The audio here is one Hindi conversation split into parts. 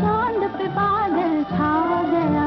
चांद पे बादल छा गया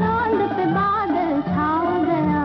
चांद पे बादल छा गया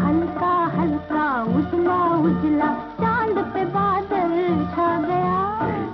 हल्का हल्का उजला उजला चांद पे बादल छा गया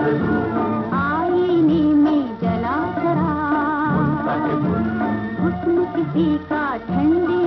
आईने में जला करा हुस्न किसी का ठंडी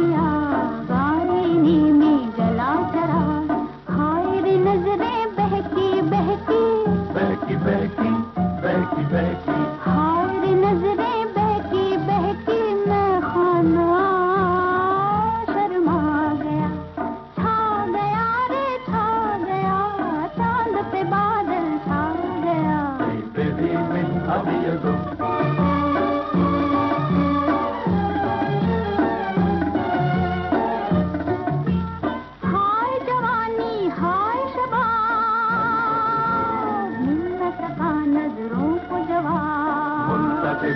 से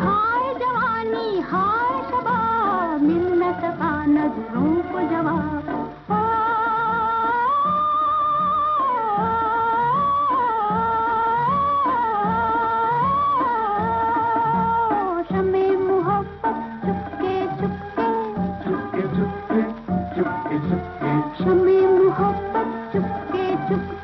हाय जवानी हाय शबा मिल न नज़रों को जवाब चुपके चुपके चुपके।